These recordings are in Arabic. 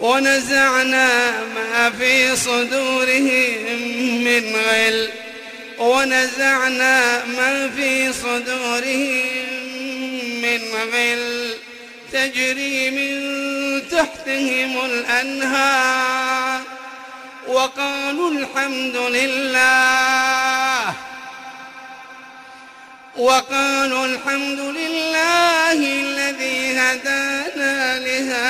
ونزعنا ما في صدورهم من غل. ونزعنا ما في صدورهم من غل. تجري من تحتهم الأنهار. وقالوا الحمد لله. وقالوا الحمد لله الذي هدانا لهذا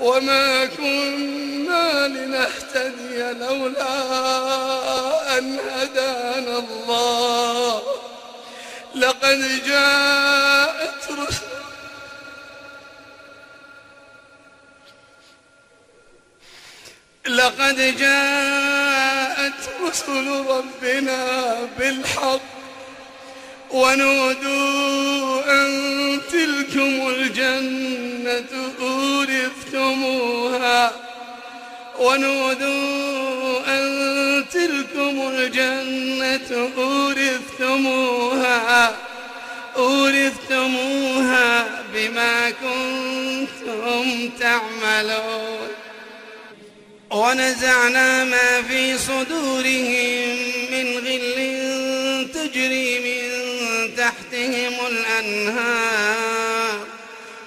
وما كنا لنهتدي لولا أن هدانا الله. لقد جاءت رسل لقد جاءت رسل ربنا بالحق ونودوا أورثتموها ونودوا أن تلكم الجنة أورثتموها أورثتموها بما كنتم تعملون. ونزعنا ما في صدورهم من غل تجري من تحتهم الأنهار.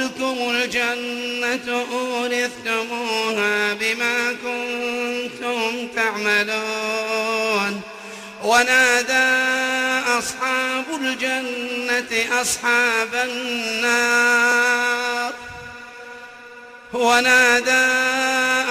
تلكم الجنة أورثتموها بما كنتم تعملون. ونادى أصحاب الجنة أصحاب النار. ونادى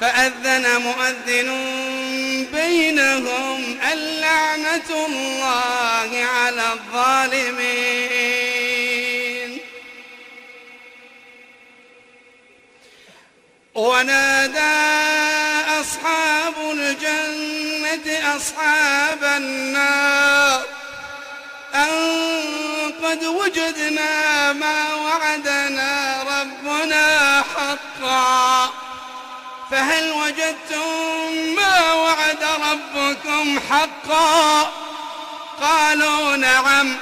فأذن مؤذن بينهم اللعنة الله على الظالمين. ونادى أصحاب الجنة أصحاب النار أن قد وجدنا ما فهل وجدتم ما وعد ربكم حقا؟ قالوا نعم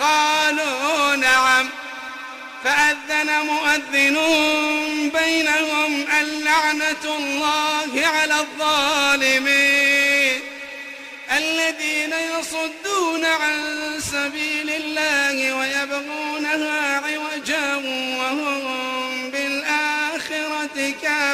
قالوا نعم. فأذن مؤذن بينهم اللعنة الله على الظالمين الذين يصدون عن سبيل الله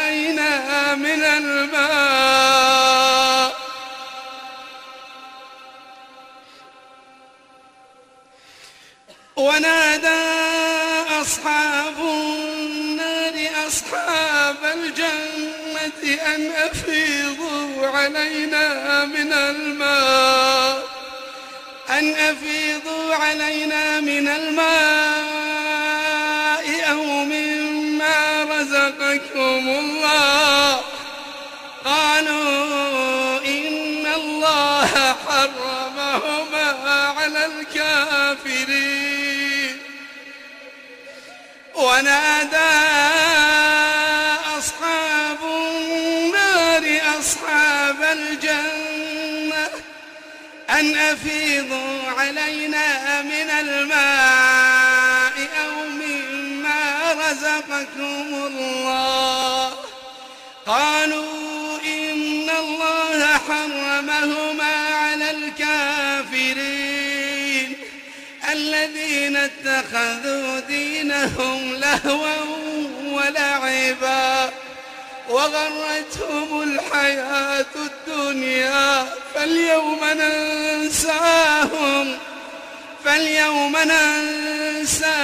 علينا من الماء. ونادى أصحاب النار أصحاب الجنة أن أفيضوا علينا من الماء. أن أفيضوا علينا من الماء. رزقكم الله. قالوا إن الله حرمهما على الكافرين. ونادى أصحاب النار أصحاب الجنة أن أفيضوا علينا من الماء. رزقكم الله. قالوا إن الله حرمهما على الكافرين الذين اتخذوا دينهم لهوا ولعبا وغرتهم الحياة الدنيا. فاليوم ننساهم. فاليوم ننساهم.